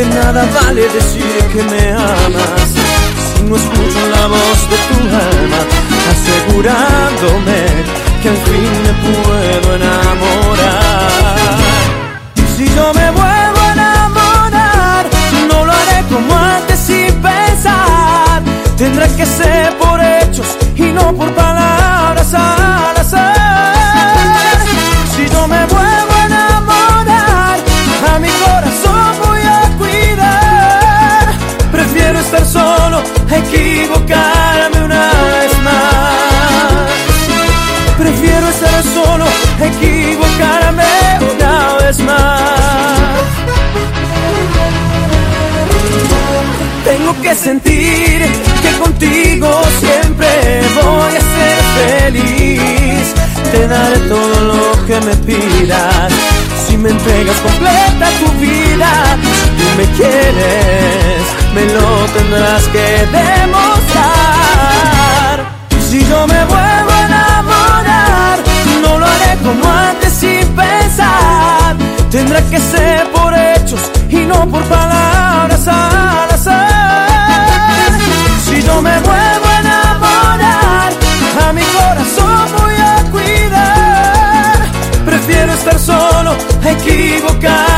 De nada vale decir que me amas. Si no escucho la voz de tu alma asegurándome equivocarme una vez más. Prefiero estar solo, equivocarme una vez más. Tengo que sentir que contigo siempre voy a ser feliz. Te daré todo lo que me pidas. Si me entregas completa tu vida, tú me quieres, tendrás que demostrar. Si yo me vuelvo a enamorar, no lo haré como antes sin pensar. Tendrá que ser por hechos y no por palabras al azar. Si yo me vuelvo a enamorar, a mi corazón voy a cuidar. Prefiero estar solo, a equivocarme